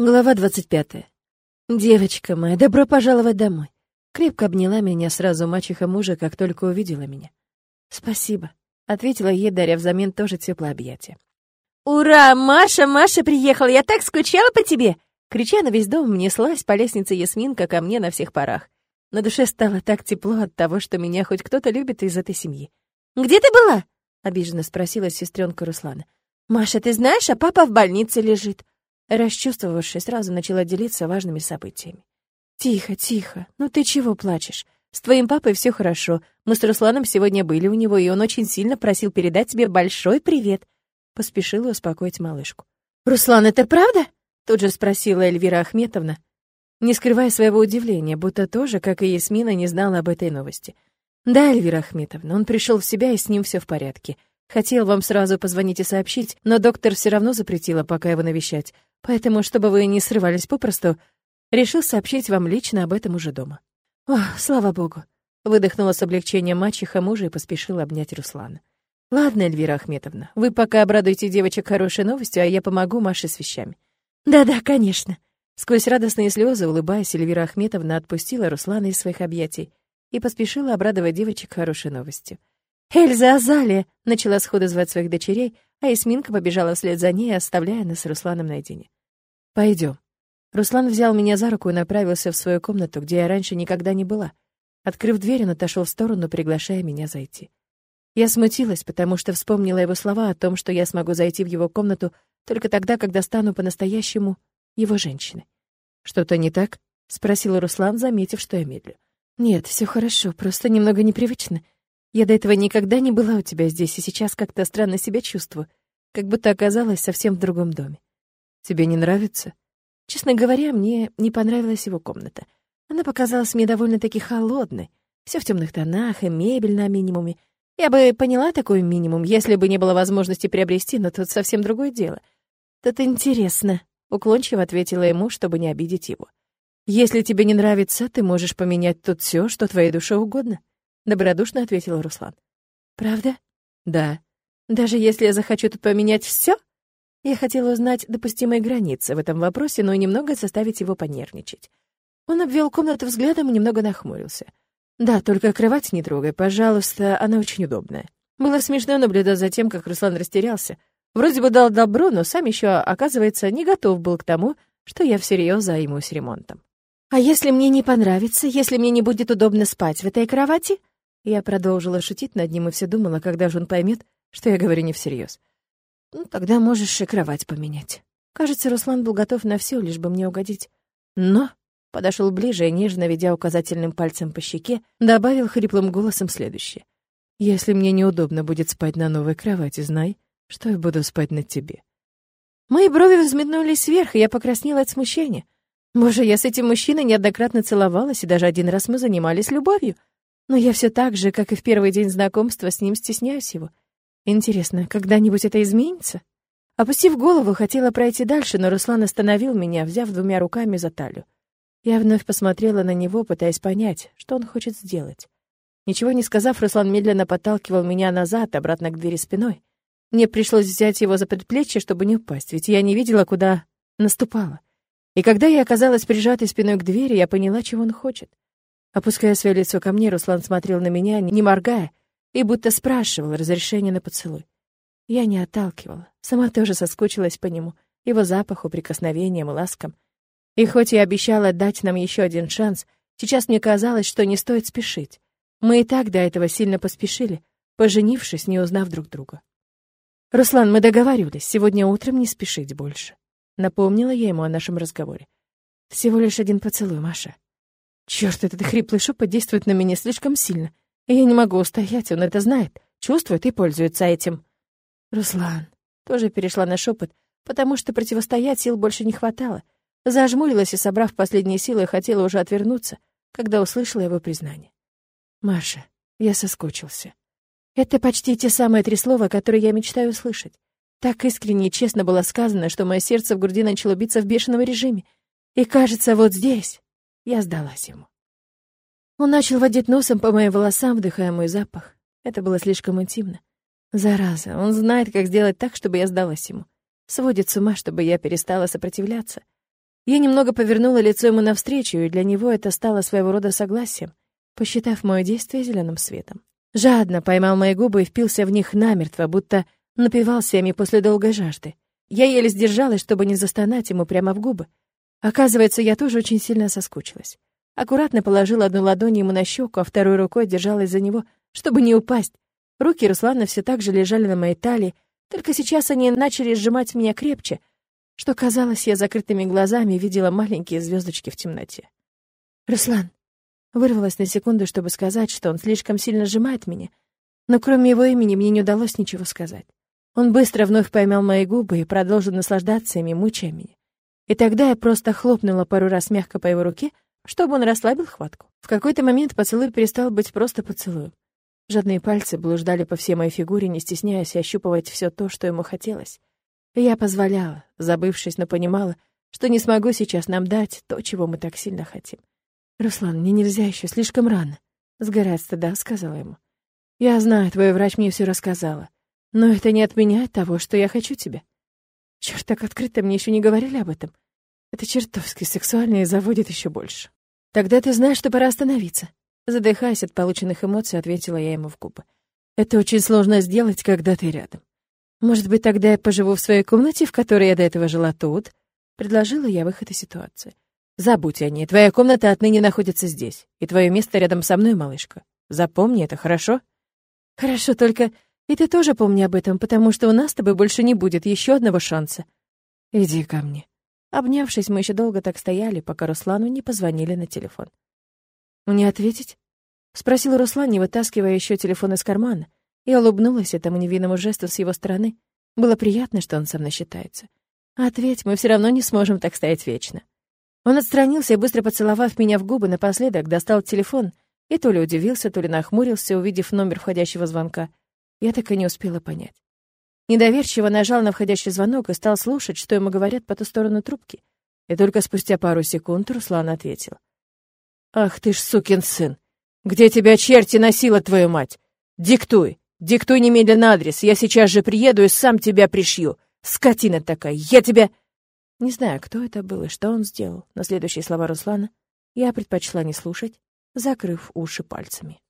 Глава двадцать пятая. Девочка моя, добро пожаловать домой. Крепко обняла меня сразу мачеха мужа, как только увидела меня. Спасибо, ответила ей, даря взамен тоже теплое объятие. Ура, Маша, Маша приехала, я так скучала по тебе, крича на весь дом, неслась по лестнице Ясминка ко мне на всех парах. На душе стало так тепло от того, что меня хоть кто-то любит из этой семьи. Где ты была? обиженно спросила сестренка Руслана. Маша, ты знаешь, а папа в больнице лежит. Расчувствовавшись, сразу начала делиться важными событиями. «Тихо, тихо. Ну ты чего плачешь? С твоим папой все хорошо. Мы с Русланом сегодня были у него, и он очень сильно просил передать тебе большой привет». Поспешила успокоить малышку. «Руслан, это правда?» Тут же спросила Эльвира Ахметовна, не скрывая своего удивления, будто тоже, как и Ясмина, не знала об этой новости. «Да, Эльвира Ахметовна, он пришел в себя, и с ним все в порядке. Хотел вам сразу позвонить и сообщить, но доктор все равно запретила пока его навещать. Поэтому, чтобы вы не срывались попросту, решил сообщить вам лично об этом уже дома. О, слава богу. Выдохнула с облегчением мачеха мужа и поспешила обнять Руслана. Ладно, Эльвира Ахметовна, вы пока обрадуйте девочек хорошей новостью, а я помогу Маше с вещами. Да-да, конечно. Сквозь радостные слезы, улыбаясь, Эльвира Ахметовна отпустила Руслана из своих объятий и поспешила обрадовать девочек хорошей новостью. «Эльза, Азалия!» — начала сходу звать своих дочерей, а Эсминка побежала вслед за ней, оставляя нас с Русланом наедине. Пойдем. Руслан взял меня за руку и направился в свою комнату, где я раньше никогда не была. Открыв дверь, он отошел в сторону, приглашая меня зайти. Я смутилась, потому что вспомнила его слова о том, что я смогу зайти в его комнату только тогда, когда стану по-настоящему его женщиной. «Что-то не так?» — спросил Руслан, заметив, что я медлю. «Нет, все хорошо, просто немного непривычно. Я до этого никогда не была у тебя здесь, и сейчас как-то странно себя чувствую, как будто оказалась совсем в другом доме. Тебе не нравится? Честно говоря, мне не понравилась его комната. Она показалась мне довольно-таки холодной. Все в темных тонах и мебель на минимуме. Я бы поняла такой минимум, если бы не было возможности приобрести, но тут совсем другое дело. Тут интересно, уклончиво ответила ему, чтобы не обидеть его. Если тебе не нравится, ты можешь поменять тут все, что твоей душе угодно добродушно ответил Руслан. Правда? Да. Даже если я захочу тут поменять все? Я хотела узнать допустимые границы в этом вопросе, но и немного заставить его понервничать. Он обвел комнату взглядом и немного нахмурился. «Да, только кровать не трогай, пожалуйста, она очень удобная». Было смешно наблюдать за тем, как Руслан растерялся. Вроде бы дал добро, но сам еще, оказывается, не готов был к тому, что я всерьез займусь ремонтом. «А если мне не понравится, если мне не будет удобно спать в этой кровати?» Я продолжила шутить над ним и все думала, когда же он поймет, что я говорю не всерьез. Ну, тогда можешь и кровать поменять. Кажется, Руслан был готов на все, лишь бы мне угодить. Но подошел ближе и, нежно ведя указательным пальцем по щеке, добавил хриплым голосом следующее. «Если мне неудобно будет спать на новой кровати, знай, что я буду спать на тебе». Мои брови взметнулись вверх, и я покраснела от смущения. Боже, я с этим мужчиной неоднократно целовалась, и даже один раз мы занимались любовью — но я все так же, как и в первый день знакомства, с ним стесняюсь его. Интересно, когда-нибудь это изменится? Опустив голову, хотела пройти дальше, но Руслан остановил меня, взяв двумя руками за талию. Я вновь посмотрела на него, пытаясь понять, что он хочет сделать. Ничего не сказав, Руслан медленно подталкивал меня назад, обратно к двери спиной. Мне пришлось взять его за предплечье, чтобы не упасть, ведь я не видела, куда наступала. И когда я оказалась прижатой спиной к двери, я поняла, чего он хочет. Опуская свое лицо ко мне, Руслан смотрел на меня, не моргая, и будто спрашивал разрешения на поцелуй. Я не отталкивала, сама тоже соскучилась по нему, его запаху, прикосновениям и ласкам. И хоть я обещала дать нам еще один шанс, сейчас мне казалось, что не стоит спешить. Мы и так до этого сильно поспешили, поженившись, не узнав друг друга. «Руслан, мы договаривались, сегодня утром не спешить больше». Напомнила я ему о нашем разговоре. «Всего лишь один поцелуй, Маша». Черт, этот хриплый шепот действует на меня слишком сильно. И я не могу устоять, он это знает, чувствует и пользуется этим. Руслан тоже перешла на шепот, потому что противостоять сил больше не хватало. Зажмурилась и, собрав последние силы, хотела уже отвернуться, когда услышала его признание. «Маша, я соскучился». Это почти те самые три слова, которые я мечтаю услышать. Так искренне и честно было сказано, что мое сердце в груди начало биться в бешеном режиме. И кажется, вот здесь, я сдалась ему. Он начал водить носом по моим волосам, вдыхая мой запах. Это было слишком интимно. Зараза, он знает, как сделать так, чтобы я сдалась ему. Сводит с ума, чтобы я перестала сопротивляться. Я немного повернула лицо ему навстречу, и для него это стало своего рода согласием, посчитав мое действие зеленым светом. Жадно поймал мои губы и впился в них намертво, будто напивался ими после долгой жажды. Я еле сдержалась, чтобы не застонать ему прямо в губы. Оказывается, я тоже очень сильно соскучилась. Аккуратно положила одну ладонь ему на щеку, а второй рукой держалась за него, чтобы не упасть. Руки Руслана все так же лежали на моей талии, только сейчас они начали сжимать меня крепче, что, казалось, я закрытыми глазами видела маленькие звездочки в темноте. «Руслан!» Вырвалась на секунду, чтобы сказать, что он слишком сильно сжимает меня, но кроме его имени мне не удалось ничего сказать. Он быстро вновь поймал мои губы и продолжил наслаждаться ими, мучая меня. И тогда я просто хлопнула пару раз мягко по его руке, чтобы он расслабил хватку. В какой-то момент поцелуй перестал быть просто поцелуем. Жадные пальцы блуждали по всей моей фигуре, не стесняясь ощупывать все то, что ему хотелось. Я позволяла, забывшись, но понимала, что не смогу сейчас нам дать то, чего мы так сильно хотим. «Руслан, мне нельзя еще, слишком рано». «Сгорать стыда», — сказала ему. «Я знаю, твой врач мне все рассказала. Но это не отменяет того, что я хочу тебя. Черт, так открыто мне еще не говорили об этом. Это чертовски сексуально и заводит еще больше. Тогда ты знаешь, что пора остановиться. Задыхаясь от полученных эмоций, ответила я ему в губы. Это очень сложно сделать, когда ты рядом. Может быть, тогда я поживу в своей комнате, в которой я до этого жила тут? Предложила я выход из ситуации. Забудь о ней. Твоя комната отныне находится здесь. И твое место рядом со мной, малышка. Запомни это, хорошо? Хорошо, только и ты тоже помни об этом, потому что у нас с тобой больше не будет еще одного шанса. Иди ко мне. Обнявшись, мы еще долго так стояли, пока Руслану не позвонили на телефон. «Мне ответить?» — спросил Руслан, не вытаскивая еще телефон из кармана. Я улыбнулась этому невинному жесту с его стороны. Было приятно, что он со мной считается. «Ответь, мы все равно не сможем так стоять вечно». Он отстранился и, быстро поцеловав меня в губы, напоследок достал телефон и то ли удивился, то ли нахмурился, увидев номер входящего звонка. Я так и не успела понять. Недоверчиво нажал на входящий звонок и стал слушать, что ему говорят по ту сторону трубки. И только спустя пару секунд Руслан ответил. «Ах ты ж сукин сын! Где тебя черти носила, твою мать? Диктуй! Диктуй немедленно адрес, я сейчас же приеду и сам тебя пришью! Скотина такая, я тебя...» Не знаю, кто это был и что он сделал, но следующие слова Руслана я предпочла не слушать, закрыв уши пальцами.